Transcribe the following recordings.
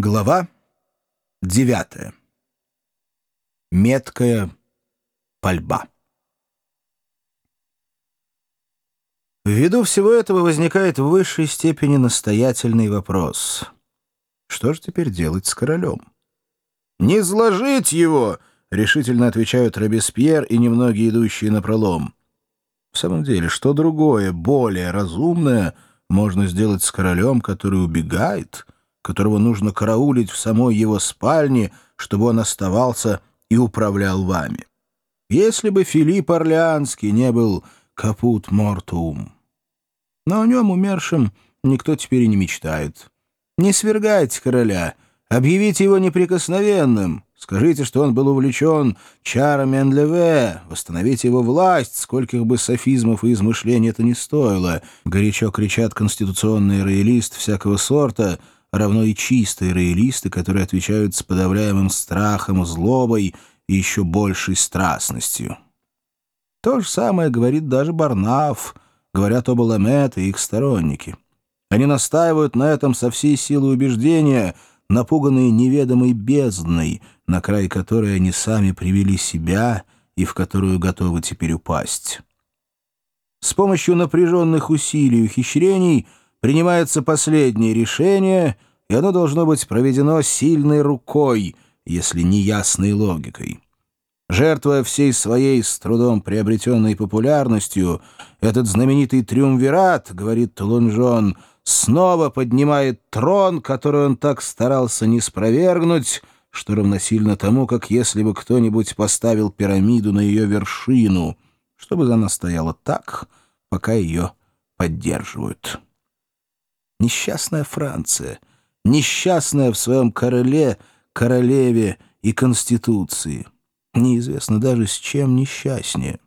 Глава девятая. Меткая пальба. Ввиду всего этого возникает в высшей степени настоятельный вопрос. Что же теперь делать с королем? «Не сложить его!» — решительно отвечают Робеспьер и немногие идущие на пролом. В самом деле, что другое, более разумное можно сделать с королем, который убегает, которого нужно караулить в самой его спальне, чтобы он оставался и управлял вами? Если бы Филипп Орлеанский не был капут мортум. Но о нем умершим никто теперь и не мечтает. Не свергайте короля, объявите его неприкосновенным, скажите, что он был увлечен чарами Энлеве, восстановите его власть, скольких бы софизмов и измышлений это не стоило. Горячо кричат конституционные роялисты всякого сорта, равно и чистые роялисты, которые отвечают с подавляемым страхом, злобой и еще большей страстностью. То же самое говорит даже Барнаф, говорят оба Ламет и их сторонники. Они настаивают на этом со всей силой убеждения, напуганные неведомой бездной, на край которой они сами привели себя и в которую готовы теперь упасть. С помощью напряженных усилий и ухищрений принимается последнее решение, и оно должно быть проведено сильной рукой, если не ясной логикой. Жертвуя всей своей с трудом приобретенной популярностью, этот знаменитый триумвират, говорит Толунжон, снова поднимает трон, который он так старался не спровергнуть, что равносильно тому, как если бы кто-нибудь поставил пирамиду на ее вершину, чтобы она стояла так, пока ее поддерживают. Несчастная Франция, несчастная в своем короле, королеве и конституции. Неизвестно даже, с чем несчастнее.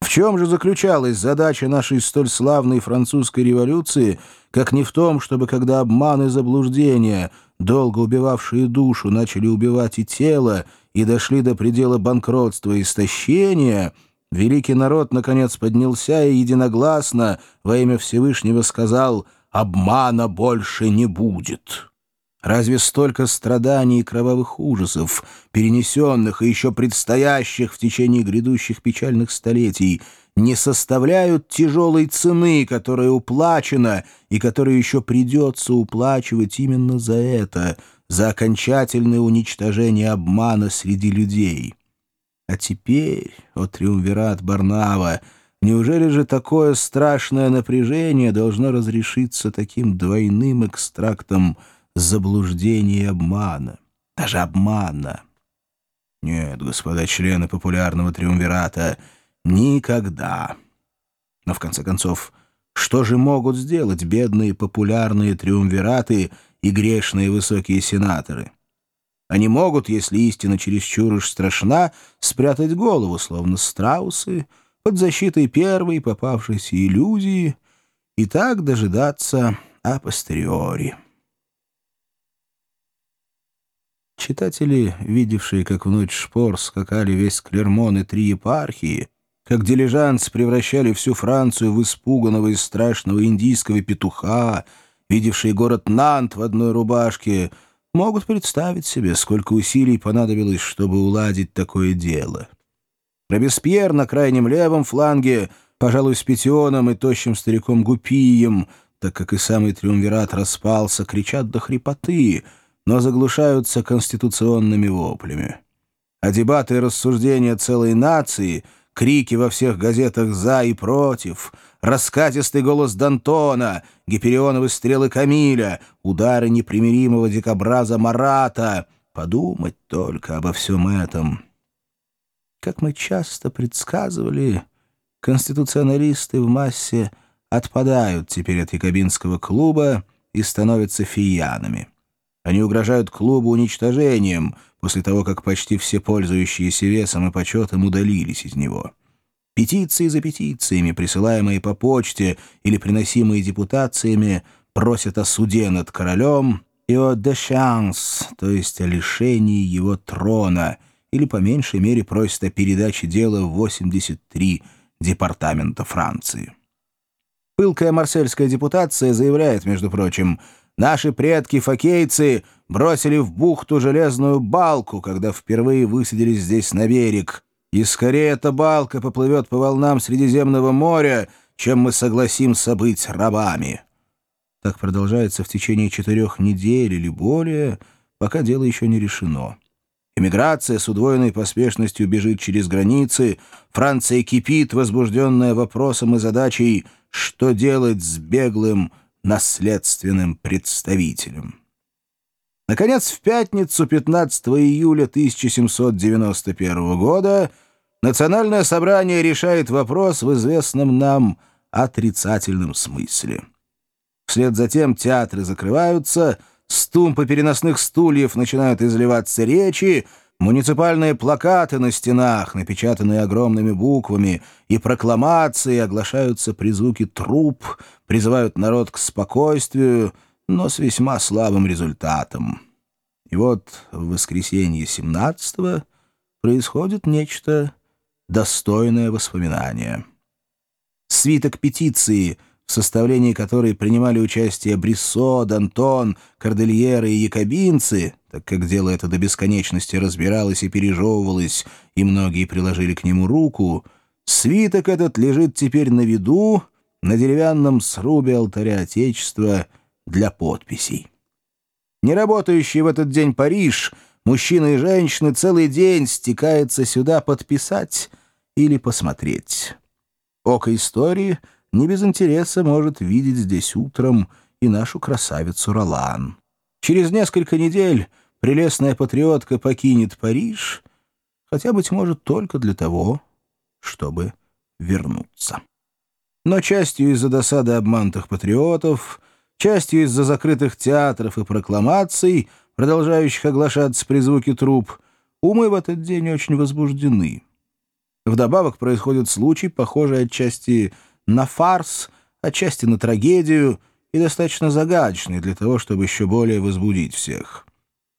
В чем же заключалась задача нашей столь славной французской революции, как не в том, чтобы, когда обман и заблуждения, долго убивавшие душу, начали убивать и тело, и дошли до предела банкротства и истощения, великий народ, наконец, поднялся и единогласно во имя Всевышнего сказал «Обмана больше не будет». Разве столько страданий и кровавых ужасов, перенесенных и еще предстоящих в течение грядущих печальных столетий, не составляют тяжелой цены, которая уплачена и которую еще придется уплачивать именно за это, за окончательное уничтожение обмана среди людей? А теперь, о триумвират Барнава, неужели же такое страшное напряжение должно разрешиться таким двойным экстрактом – заблуждения и обмана. Даже обмана. Нет, господа члены популярного триумвирата, никогда. Но, в конце концов, что же могут сделать бедные популярные триумвираты и грешные высокие сенаторы? Они могут, если истина чересчур уж страшна, спрятать голову, словно страусы, под защитой первой попавшейся иллюзии, и так дожидаться апостериори. Читатели, видевшие, как в ночь шпор скакали весь Клермон и три епархии, как дилижанс превращали всю Францию в испуганного и страшного индийского петуха, видевшие город Нант в одной рубашке, могут представить себе, сколько усилий понадобилось, чтобы уладить такое дело. Робеспьер на крайнем левом фланге, пожалуй, с Петионом и тощим стариком Гупием, так как и самый триумвират распался, кричат до хрипоты — но заглушаются конституционными воплями. А дебаты и рассуждения целой нации, крики во всех газетах «за» и «против», раскатистый голос Д'Антона, гиперионовые стрелы Камиля, удары непримиримого дикобраза Марата. Подумать только обо всем этом. Как мы часто предсказывали, конституционалисты в массе отпадают теперь от якобинского клуба и становятся фиянами. Они угрожают клубу уничтожением после того, как почти все пользующиеся весом и почетом удалились из него. Петиции за петициями, присылаемые по почте или приносимые депутациями, просят о суде над королем и о «дешанс», то есть о лишении его трона, или по меньшей мере просят о передаче дела в 83 департамента Франции. Пылкая марсельская депутация заявляет, между прочим, Наши предки-фокейцы бросили в бухту железную балку, когда впервые высадились здесь на берег. И скорее эта балка поплывет по волнам Средиземного моря, чем мы согласимся быть рабами. Так продолжается в течение четырех недель или более, пока дело еще не решено. Эмиграция с удвоенной поспешностью бежит через границы, Франция кипит, возбужденная вопросом и задачей, что делать с беглым наследственным представителем. Наконец, в пятницу 15 июля 1791 года Национальное собрание решает вопрос в известном нам отрицательном смысле. Вслед за тем театры закрываются, с переносных стульев начинают изливаться речи, муниципальные плакаты на стенах, напечатанные огромными буквами, и прокламации оглашаются при звуке труп, призывают народ к спокойствию, но с весьма слабым результатом. И вот в воскресенье 17-го происходит нечто достойное воспоминания. Свиток петиции — в составлении которой принимали участие Бриссо, Д'Антон, Кордельеры и якобинцы, так как дело это до бесконечности разбиралось и пережевывалось, и многие приложили к нему руку, свиток этот лежит теперь на виду на деревянном срубе алтаря Отечества для подписей. Неработающий в этот день Париж, мужчины и женщины целый день стекаются сюда подписать или посмотреть. Око истории — не без интереса может видеть здесь утром и нашу красавицу Ролан. Через несколько недель прелестная патриотка покинет Париж, хотя, быть может, только для того, чтобы вернуться. Но частью из-за досады обманутых патриотов, частью из-за закрытых театров и прокламаций, продолжающих оглашаться при звуке труп, умы в этот день очень возбуждены. Вдобавок происходит случай, похожий отчасти на фарс, отчасти на трагедию и достаточно загадочный для того, чтобы еще более возбудить всех.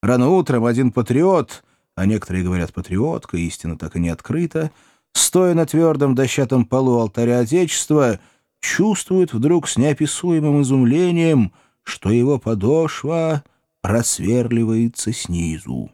Рано утром один патриот, а некоторые говорят патриотка, истина так и не открыта, стоя на твердом дощатом полу алтаря Отечества, чувствует вдруг с неописуемым изумлением, что его подошва просверливается снизу.